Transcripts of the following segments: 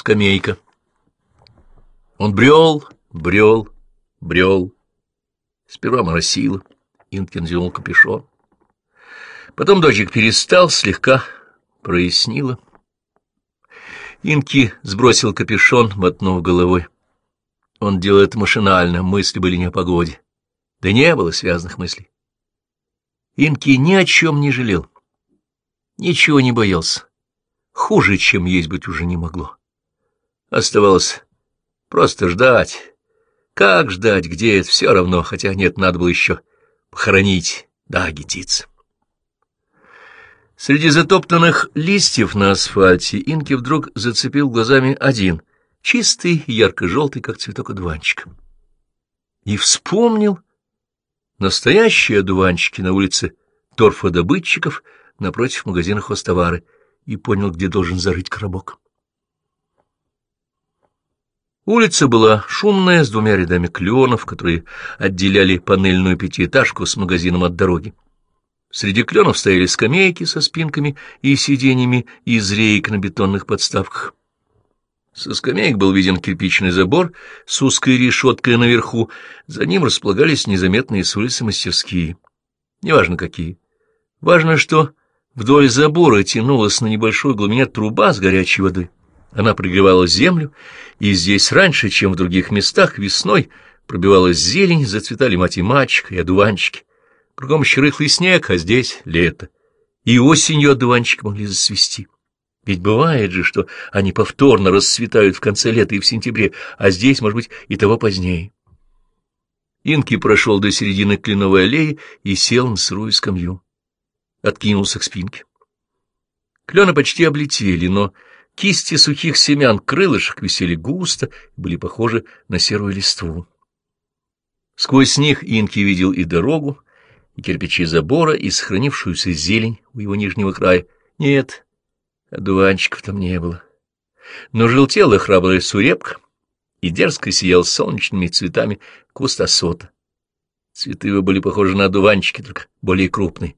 скамейка. Он брел, брел, брел. Сперва моросило, Инкин взял капюшон. Потом дождик перестал, слегка прояснило. Инки сбросил капюшон, мотнув головой. Он делал это машинально, мысли были не о погоде. Да не было связанных мыслей. Инки ни о чем не жалел. Ничего не боялся. Хуже, чем есть быть, уже не могло. Оставалось просто ждать. Как ждать, где это, все равно, хотя нет, надо было еще похоронить, да, гетиц. Среди затоптанных листьев на асфальте Инки вдруг зацепил глазами один, чистый, ярко-желтый, как цветок одуванчика. И вспомнил настоящие одуванчики на улице торфодобытчиков напротив магазина хостовары и понял, где должен зарыть коробок. Улица была шумная, с двумя рядами кленов, которые отделяли панельную пятиэтажку с магазином от дороги. Среди кленов стояли скамейки со спинками и сиденьями из рейк на бетонных подставках. Со скамеек был виден кирпичный забор с узкой решеткой наверху, за ним располагались незаметные с улицы мастерские. Неважно какие. Важно, что вдоль забора тянулась на небольшой глубине труба с горячей водой. Она пригревала землю, и здесь раньше, чем в других местах, весной пробивалась зелень, зацветали мать и мальчик, и одуванчики. Кругом еще рыхлый снег, а здесь лето. И осенью одуванчики могли засвести. Ведь бывает же, что они повторно расцветают в конце лета и в сентябре, а здесь, может быть, и того позднее. Инки прошел до середины кленовой аллеи и сел на сырую скамью. Откинулся к спинке. Клены почти облетели, но кисти сухих семян крылышек висели густо и были похожи на серую листву. Сквозь них Инки видел и дорогу, и кирпичи забора, и сохранившуюся зелень у его нижнего края. Нет, одуванчиков там не было. Но желтела храбрая сурепка, и дерзко сиял солнечными цветами куст осота. Цветы его были похожи на одуванчики, только более крупные.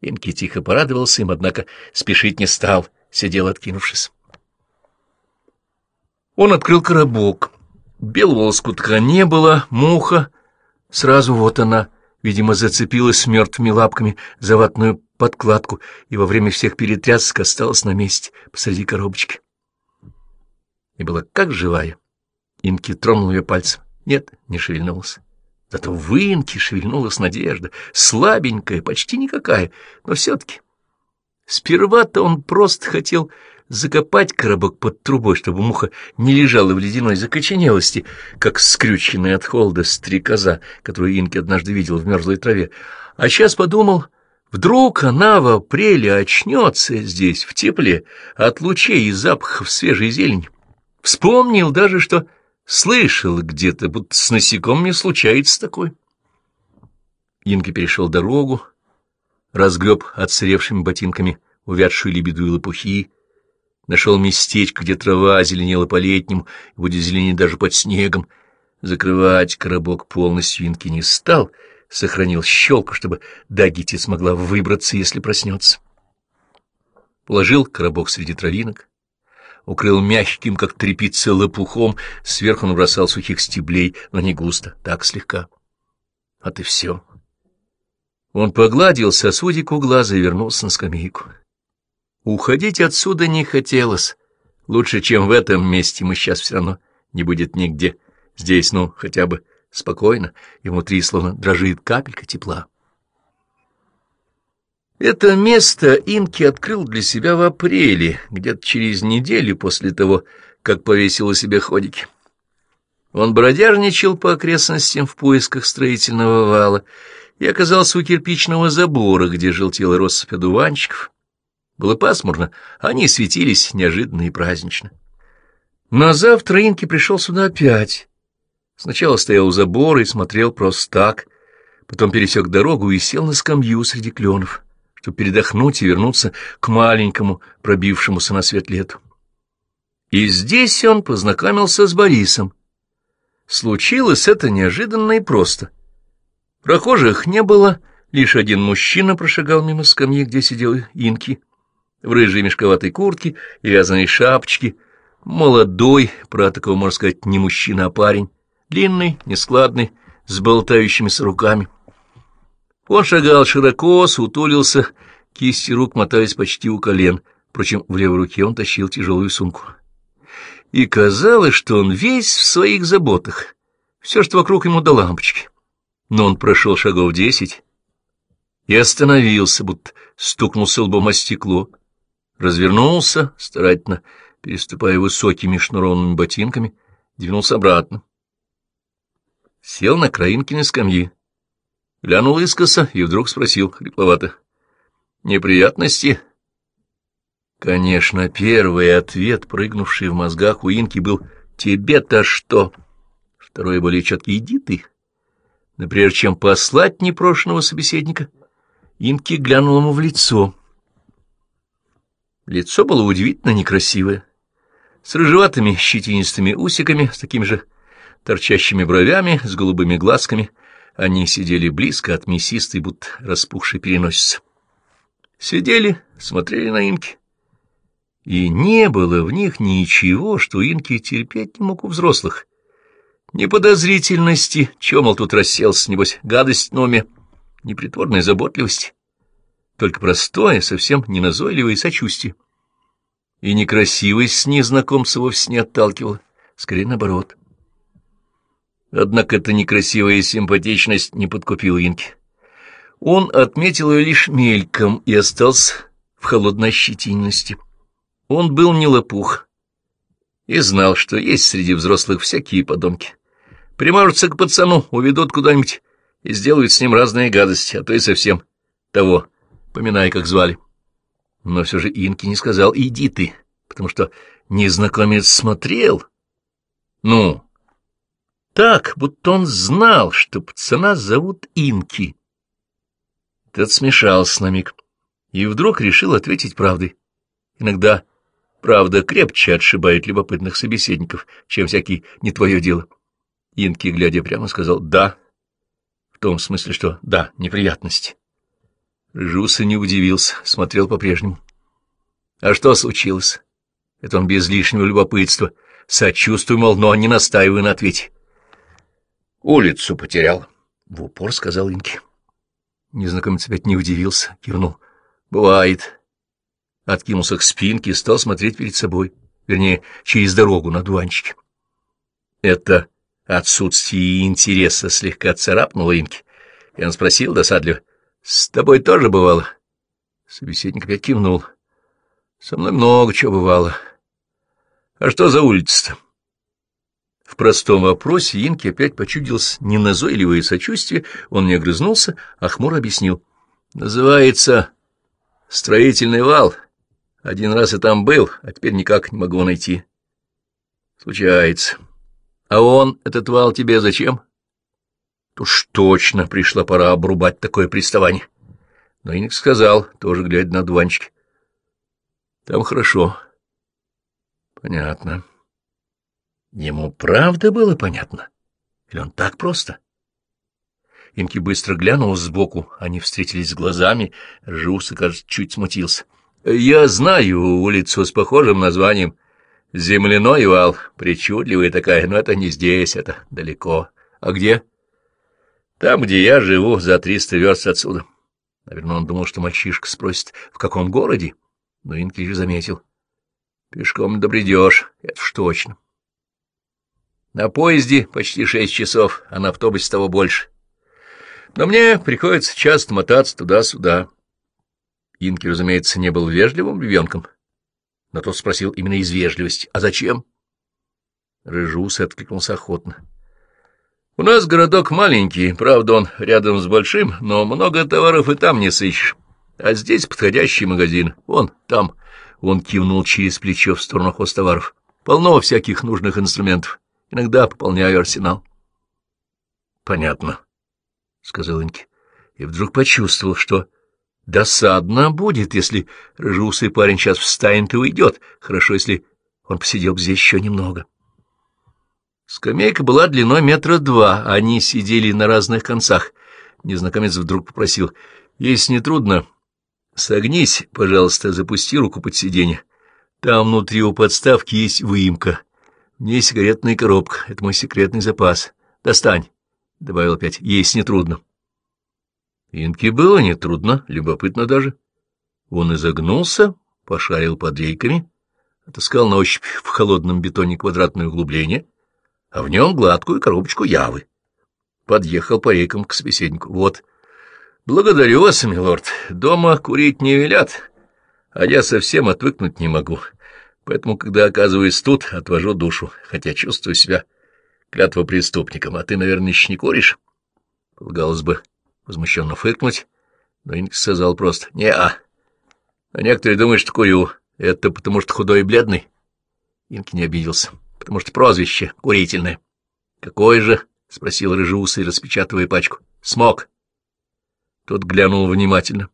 Инки тихо порадовался им, однако спешить не стал, сидел откинувшись. Он открыл коробок. Белого лоскутка не было, муха. Сразу вот она — видимо, зацепилась мертвыми лапками за ватную подкладку и во время всех перетрясок осталась на месте посреди коробочки. И была как живая. Инки тронул ее пальцем. Нет, не шевельнулась. Зато в Инке шевельнулась надежда, слабенькая, почти никакая, но все-таки. Сперва-то он просто хотел закопать коробок под трубой, чтобы муха не лежала в ледяной закоченелости, как скрюченная от холода стрекоза, которую Инки однажды видел в мерзлой траве. А сейчас подумал, вдруг она в апреле очнется здесь, в тепле, от лучей и запахов свежей зелени. Вспомнил даже, что слышал где-то, будто с насекомыми случается такое. Инки перешел дорогу, разгреб отсыревшими ботинками увядшую лебеду и лопухи, Нашел местечко, где трава зеленела по-летнему, будет зеленеть даже под снегом. Закрывать коробок полностью Инки не стал, сохранил щелку, чтобы Дагити смогла выбраться, если проснется. Положил коробок среди травинок, укрыл мягким, как тряпица, лопухом, сверху набросал сухих стеблей, но не густо, так слегка. А ты все. Он погладил сосудик глаза и вернулся на скамейку. Уходить отсюда не хотелось. Лучше, чем в этом месте, мы сейчас все равно не будет нигде. Здесь, ну, хотя бы спокойно, и внутри словно дрожит капелька тепла. Это место Инки открыл для себя в апреле, где-то через неделю после того, как повесил у себя ходики. Он бродяжничал по окрестностям в поисках строительного вала и оказался у кирпичного забора, где желтела россыпь одуванчиков, было пасмурно, а они светились неожиданно и празднично. На завтра Инки пришел сюда опять. Сначала стоял у забора и смотрел просто так, потом пересек дорогу и сел на скамью среди кленов, чтобы передохнуть и вернуться к маленькому, пробившемуся на свет лету. И здесь он познакомился с Борисом. Случилось это неожиданно и просто. Прохожих не было, лишь один мужчина прошагал мимо скамьи, где сидел Инки в рыжей мешковатой куртке и вязаной шапочке, Молодой, про такого, можно сказать, не мужчина, а парень. Длинный, нескладный, с болтающимися руками. Он шагал широко, сутулился, кисти рук мотались почти у колен. Впрочем, в левой руке он тащил тяжелую сумку. И казалось, что он весь в своих заботах. Все, что вокруг ему до лампочки. Но он прошел шагов десять и остановился, будто стукнулся лбом о стекло, развернулся, старательно переступая высокими шнурованными ботинками, двинулся обратно. Сел на краинке скамьи, глянул искоса и вдруг спросил хрипловато. — Неприятности? Конечно, первый ответ, прыгнувший в мозгах у Инки, был «Тебе-то что?» Второй более четкий «Иди ты». Но прежде чем послать непрошенного собеседника, Инки глянул ему в лицо. Лицо было удивительно некрасивое, с рыжеватыми щетинистыми усиками, с такими же торчащими бровями, с голубыми глазками. Они сидели близко от мясистой, будто распухшей переносицы. Сидели, смотрели на Инки. И не было в них ничего, что Инки терпеть не мог у взрослых. Ни подозрительности, мол, тут расселся, небось, гадость на уме, непритворной заботливости, только простое, совсем неназойливое сочувствие. И некрасивость незнакомца вовсе не отталкивала, скорее наоборот. Однако эта некрасивая симпатичность не подкупила Инки. Он отметил ее лишь мельком и остался в холодной щетинности. Он был не лопух и знал, что есть среди взрослых всякие подонки. Примажутся к пацану, уведут куда-нибудь и сделают с ним разные гадости, а то и совсем того, поминая, как звали. Но все же Инки не сказал «иди ты», потому что незнакомец смотрел. Ну, так, будто он знал, что пацана зовут Инки. Тот смешался на миг и вдруг решил ответить правдой. Иногда правда крепче отшибает любопытных собеседников, чем всякий «не твое дело». Инки, глядя прямо, сказал «да», в том смысле, что «да, неприятности». Жуса не удивился, смотрел по-прежнему. А что случилось? Это он без лишнего любопытства. Сочувствую, мол, но не настаиваю на ответе. Улицу потерял. В упор сказал Инки. Незнакомец опять не удивился, кивнул. Бывает. Откинулся к спинке и стал смотреть перед собой, вернее, через дорогу на дуванчике. Это отсутствие интереса слегка царапнуло Инки, и он спросил досадливо, «С тобой тоже бывало?» Собеседник опять кивнул. «Со мной много чего бывало. А что за улица-то?» В простом вопросе Инке опять почудилось неназойливое сочувствие, он не огрызнулся, а хмуро объяснил. «Называется строительный вал. Один раз и там был, а теперь никак не могу найти. Случается. А он, этот вал, тебе зачем?» Тут ж точно пришла пора обрубать такое приставание. Но Иник сказал, тоже глядя на дуванчики. Там хорошо. Понятно. Ему правда было понятно? Или он так просто? Инки быстро глянул сбоку, они встретились глазами, Жуса, кажется, чуть смутился. Я знаю улицу с похожим названием. Земляной вал, причудливая такая, но это не здесь, это далеко. А где? — там, где я живу, за триста верст отсюда. Наверное, он думал, что мальчишка спросит, в каком городе, но Инки заметил. Пешком не добредешь, это уж точно. На поезде почти шесть часов, а на автобусе того больше. Но мне приходится часто мотаться туда-сюда. Инки, разумеется, не был вежливым ребенком, но тот спросил именно из вежливости. «А зачем?» Рыжус откликнулся охотно. У нас городок маленький, правда, он рядом с большим, но много товаров и там не сыщешь. А здесь подходящий магазин. Вон, там. Он кивнул через плечо в сторону хостоваров. Полно всяких нужных инструментов. Иногда пополняю арсенал. — Понятно, — сказал Инки. И вдруг почувствовал, что досадно будет, если рыжеусый парень сейчас встанет и уйдет. Хорошо, если он посидел бы здесь еще немного. — Скамейка была длиной метра два, они сидели на разных концах. Незнакомец вдруг попросил, — Если не трудно, согнись, пожалуйста, запусти руку под сиденье. Там внутри у подставки есть выемка. Мне сигаретная коробка. Это мой секретный запас. Достань, — добавил опять. Есть нетрудно. Инке было нетрудно, любопытно даже. Он изогнулся, пошарил под рейками, отыскал на ощупь в холодном бетоне квадратное углубление, а в нем гладкую коробочку явы. Подъехал по рейкам к собеседнику. Вот. Благодарю вас, милорд. Дома курить не велят, а я совсем отвыкнуть не могу. Поэтому, когда оказываюсь тут, отвожу душу, хотя чувствую себя клятва преступником. А ты, наверное, еще не куришь? Полагалось бы возмущенно фыркнуть, но Инг сказал просто «Не-а». А некоторые думают, что курю. Это потому что худой и бледный. Инки не обиделся, потому что прозвище курительное. «Какое же?» — спросил рыжеусый, распечатывая пачку. «Смог». Тот глянул внимательно.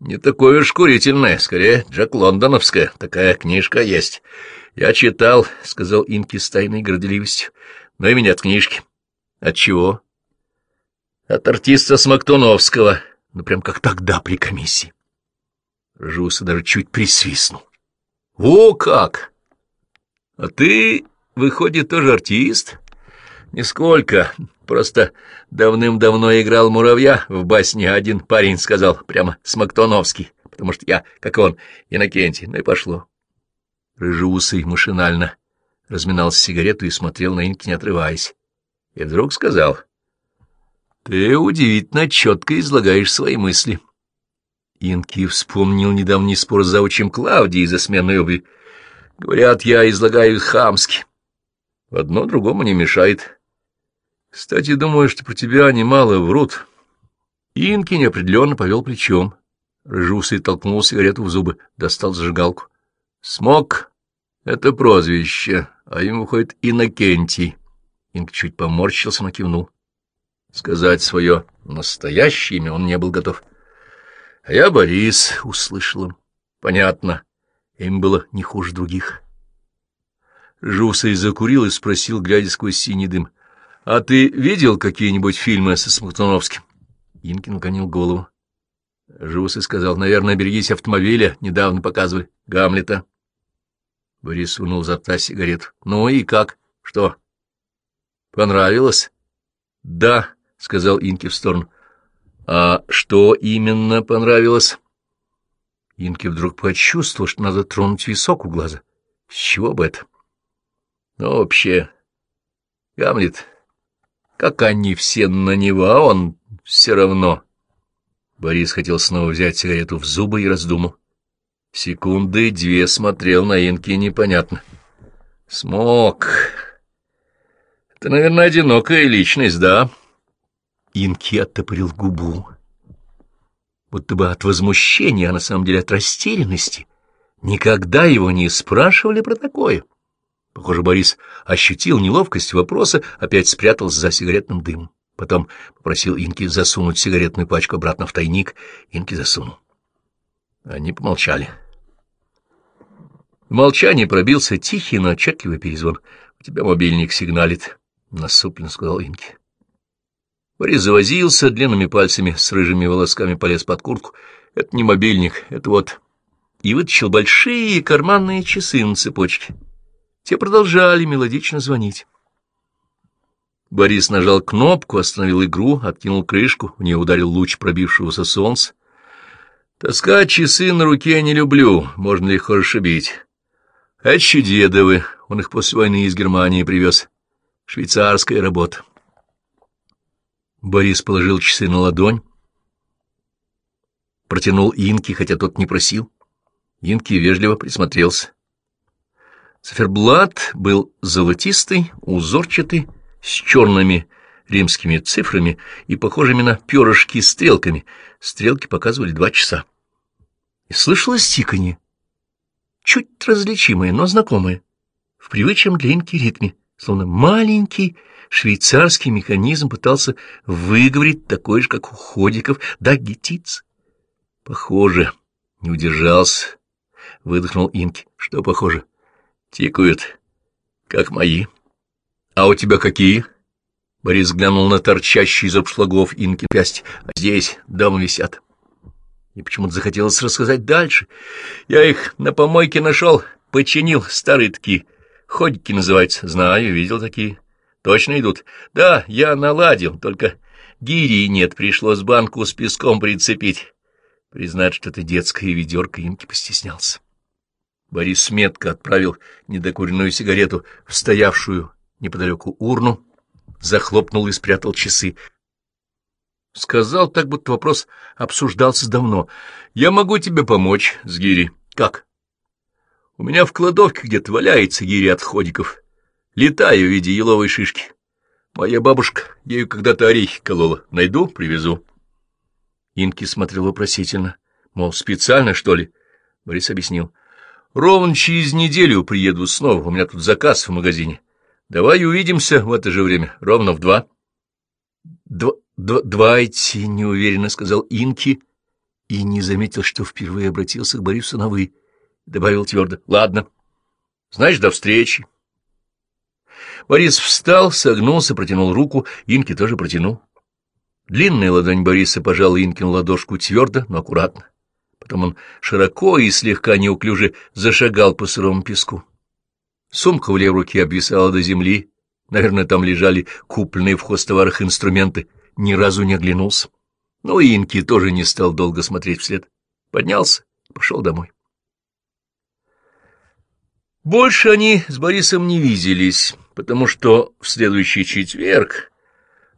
«Не такое уж курительное, скорее Джек Лондоновская. Такая книжка есть. Я читал», — сказал Инки с тайной горделивостью. «Но и меня от книжки». «От чего?» От артиста Смоктуновского. Ну, прям как тогда при комиссии. Жуса даже чуть присвистнул. Во как! А ты, выходит, тоже артист? Нисколько. Просто давным-давно играл муравья в басне. Один парень сказал, прямо Смоктуновский, потому что я, как он, Иннокентий. Ну и пошло. Рыжеусый машинально разминал сигарету и смотрел на Инки, не отрываясь. И вдруг сказал — ты удивительно четко излагаешь свои мысли. Инки вспомнил недавний спор с заучим Клавдией за сменной обуви. Говорят, я излагаю их хамски. Одно другому не мешает. Кстати, думаю, что про тебя немало врут. Инки неопределенно повел плечом. Рыжусый толкнул сигарету в зубы, достал зажигалку. Смог — это прозвище, а ему выходит Иннокентий. Инк чуть поморщился, но кивнул. Сказать свое настоящее имя он не был готов. — А я Борис, — услышал он. — Понятно. Им было не хуже других. Жусый закурил и спросил, глядя сквозь синий дым. — А ты видел какие-нибудь фильмы со Смоктуновским? Инкин наклонил голову. Жусый сказал, — Наверное, берегись автомобиля. Недавно показывали. Гамлета. Борис унул за рта сигарету. — Ну и как? Что? — Понравилось? — Да. — сказал Инки в сторону. — А что именно понравилось? Инки вдруг почувствовал, что надо тронуть висок у глаза. С чего бы это? Ну, вообще, Гамлет, как они все на него, а он все равно. Борис хотел снова взять сигарету в зубы и раздумал. Секунды две смотрел на Инки непонятно. Смог. Это, наверное, одинокая личность, да? Инки оттопырил губу. Будто бы от возмущения, а на самом деле от растерянности. Никогда его не спрашивали про такое. Похоже, Борис ощутил неловкость вопроса, опять спрятался за сигаретным дымом. Потом попросил Инки засунуть сигаретную пачку обратно в тайник. Инки засунул. Они помолчали. В молчании пробился тихий, но отчетливый перезвон. — У тебя мобильник сигналит, — насупленно сказал Инки. Борис завозился длинными пальцами с рыжими волосками полез под куртку. Это не мобильник, это вот... И вытащил большие карманные часы на цепочке. Те продолжали мелодично звонить. Борис нажал кнопку, остановил игру, откинул крышку, в нее ударил луч пробившегося солнца. Таскать часы на руке не люблю, можно легко расшибить. Это чудедовы, он их после войны из Германии привез. Швейцарская работа. Борис положил часы на ладонь, протянул Инки, хотя тот не просил. Инки вежливо присмотрелся. Циферблат был золотистый, узорчатый, с черными римскими цифрами и похожими на перышки стрелками. Стрелки показывали два часа. И слышалось тиканье, чуть различимое, но знакомое, в привычном для Инки ритме, словно маленький швейцарский механизм пытался выговорить такой же, как у ходиков, да гетиц. Похоже, не удержался, выдохнул Инки. Что похоже? Тикают, как мои. А у тебя какие? Борис глянул на торчащие из обшлагов Инки пясть. А здесь дома висят. И почему-то захотелось рассказать дальше. Я их на помойке нашел, починил, старые такие. Ходики называются. Знаю, видел такие. Точно идут. Да, я наладил, только гири нет, пришлось банку с песком прицепить. Признать, что это детская ведерко, Инки постеснялся. Борис метко отправил недокуренную сигарету в стоявшую неподалеку урну, захлопнул и спрятал часы. Сказал так, будто вопрос обсуждался давно. «Я могу тебе помочь с гири». «Как?» «У меня в кладовке где-то валяется гири отходиков. Летаю в виде еловой шишки. Моя бабушка ею когда-то орехи колола. Найду, привезу». Инки смотрел вопросительно. Мол, специально, что ли? Борис объяснил. Ровно через неделю приеду снова, у меня тут заказ в магазине. Давай увидимся в это же время, ровно в два. Два, два давайте, неуверенно сказал Инки и не заметил, что впервые обратился к Борису на «вы». Добавил твердо. Ладно. Знаешь, до встречи. Борис встал, согнулся, протянул руку, Инки тоже протянул. Длинная ладонь Бориса пожала Инкину ладошку твердо, но аккуратно. Потом он широко и слегка неуклюже зашагал по сырому песку. Сумка в левой руке обвисала до земли. Наверное, там лежали купленные в хостоварах инструменты. Ни разу не оглянулся. Но Инки тоже не стал долго смотреть вслед. Поднялся и пошел домой. Больше они с Борисом не виделись, потому что в следующий четверг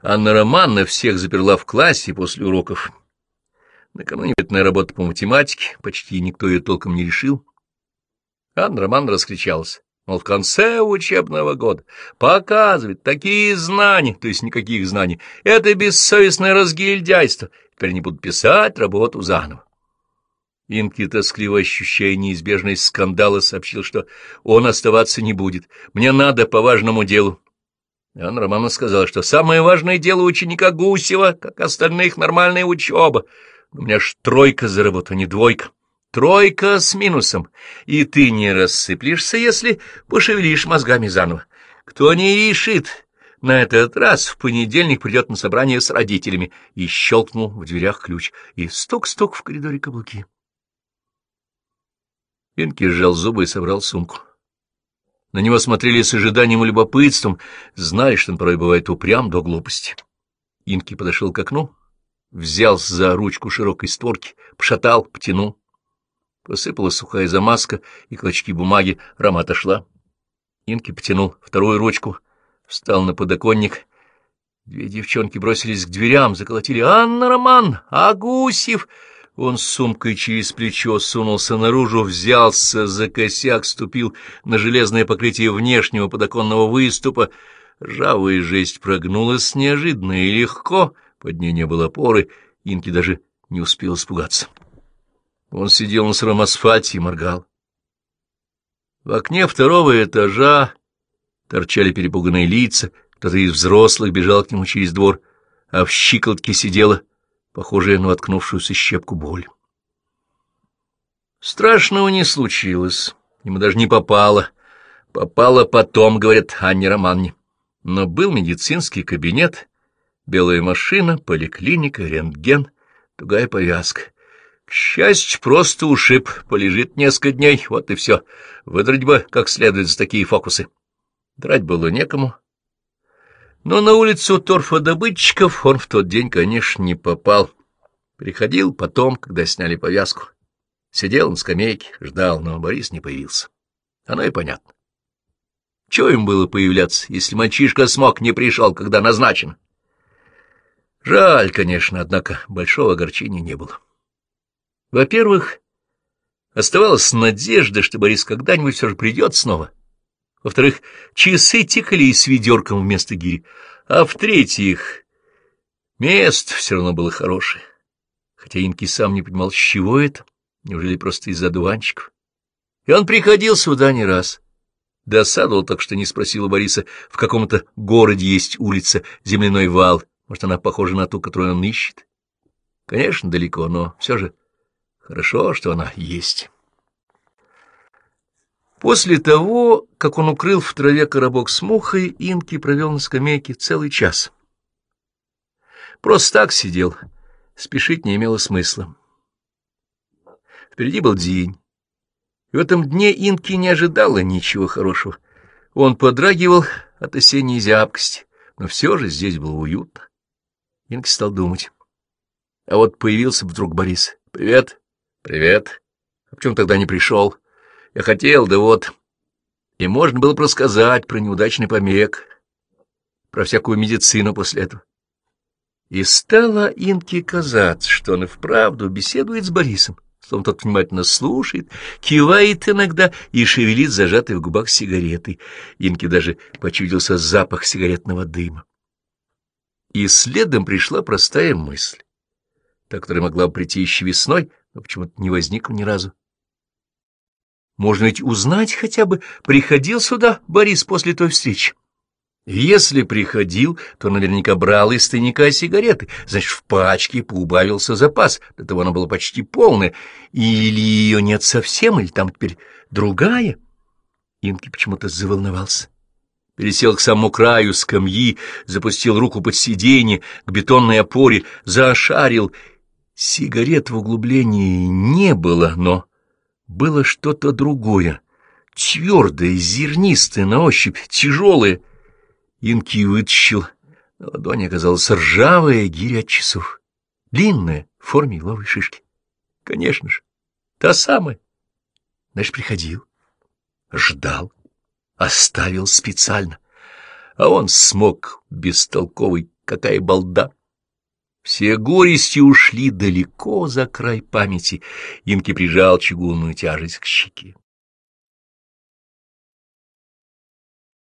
Анна Романна всех заперла в классе после уроков. Накануне бедная работа по математике, почти никто ее толком не решил. Анна Романна раскричалась, мол, в конце учебного года показывает такие знания, то есть никаких знаний, это бессовестное разгильдяйство, теперь они будут писать работу заново. Инки, тоскливо ощущая неизбежность скандала, сообщил, что он оставаться не будет. «Мне надо по важному делу». Анна Романовна сказала, что самое важное дело ученика Гусева, как остальных, нормальная учеба. У меня ж тройка за работу, а не двойка. Тройка с минусом, и ты не рассыплешься, если пошевелишь мозгами заново. Кто не решит, на этот раз в понедельник придет на собрание с родителями. И щелкнул в дверях ключ, и стук-стук в коридоре каблуки. Инки сжал зубы и собрал сумку. На него смотрели с ожиданием и любопытством, зная, что он порой бывает упрям до глупости. Инки подошел к окну, взялся за ручку широкой створки, пошатал, потянул. Посыпалась сухая замазка и клочки бумаги, рама отошла. Инки потянул вторую ручку, встал на подоконник. Две девчонки бросились к дверям, заколотили «Анна Роман! Агусев!» Он с сумкой через плечо сунулся наружу, взялся за косяк, ступил на железное покрытие внешнего подоконного выступа. Ржавая жесть прогнулась неожиданно и легко, под ней не было опоры, Инки даже не успел испугаться. Он сидел на сыром асфальте и моргал. В окне второго этажа торчали перепуганные лица, кто-то из взрослых бежал к нему через двор, а в щиколотке сидела похожая на воткнувшуюся щепку боль. Страшного не случилось, ему даже не попало. Попало потом, говорят Анне Романне. Но был медицинский кабинет, белая машина, поликлиника, рентген, тугая повязка. К счастью, просто ушиб, полежит несколько дней, вот и все. Выдрать бы как следует за такие фокусы. Драть было некому, но на улицу торфодобытчиков он в тот день, конечно, не попал. Приходил потом, когда сняли повязку. Сидел на скамейке, ждал, но Борис не появился. Оно и понятно. Чего им было появляться, если мальчишка смог не пришел, когда назначен? Жаль, конечно, однако большого огорчения не было. Во-первых, оставалась надежда, что Борис когда-нибудь все же придет снова — во-вторых, часы тикали и с ведерком вместо гири. А в-третьих, место все равно было хорошее. Хотя Инки сам не понимал, с чего это. Неужели просто из-за дуванчиков? И он приходил сюда не раз. Досадовал так, что не спросил у Бориса, в каком-то городе есть улица Земляной вал. Может, она похожа на ту, которую он ищет? Конечно, далеко, но все же хорошо, что она есть». После того, как он укрыл в траве коробок с мухой, Инки провел на скамейке целый час. Просто так сидел, спешить не имело смысла. Впереди был день. И в этом дне Инки не ожидала ничего хорошего. Он подрагивал от осенней зябкости, но все же здесь было уютно. Инки стал думать. А вот появился вдруг Борис. «Привет». «Привет. А почему тогда не пришел? Я хотел, да вот...» И можно было бы про неудачный помех, про всякую медицину после этого. И стало Инке казаться, что он и вправду беседует с Борисом, словно тот внимательно слушает, кивает иногда и шевелит зажатой в губах сигаретой. Инке даже почудился запах сигаретного дыма. И следом пришла простая мысль, та, которая могла прийти еще весной, но почему-то не возникла ни разу. Можно ведь узнать хотя бы, приходил сюда Борис после той встречи. Если приходил, то наверняка брал из тайника сигареты, значит, в пачке поубавился запас, до того она была почти полная. Или ее нет совсем, или там теперь другая? Инки почему-то заволновался. Пересел к самому краю скамьи, запустил руку под сиденье, к бетонной опоре, зашарил. Сигарет в углублении не было, но было что-то другое, твердое, зернистое на ощупь, тяжелое, Инки вытащил. На ладони оказалась ржавая гиря от часов, длинная, в форме еловой шишки. Конечно же, та самая. Значит, приходил, ждал, оставил специально. А он смог, бестолковый, какая балда. Все горести ушли далеко за край памяти. Инки прижал чугунную тяжесть к щеке.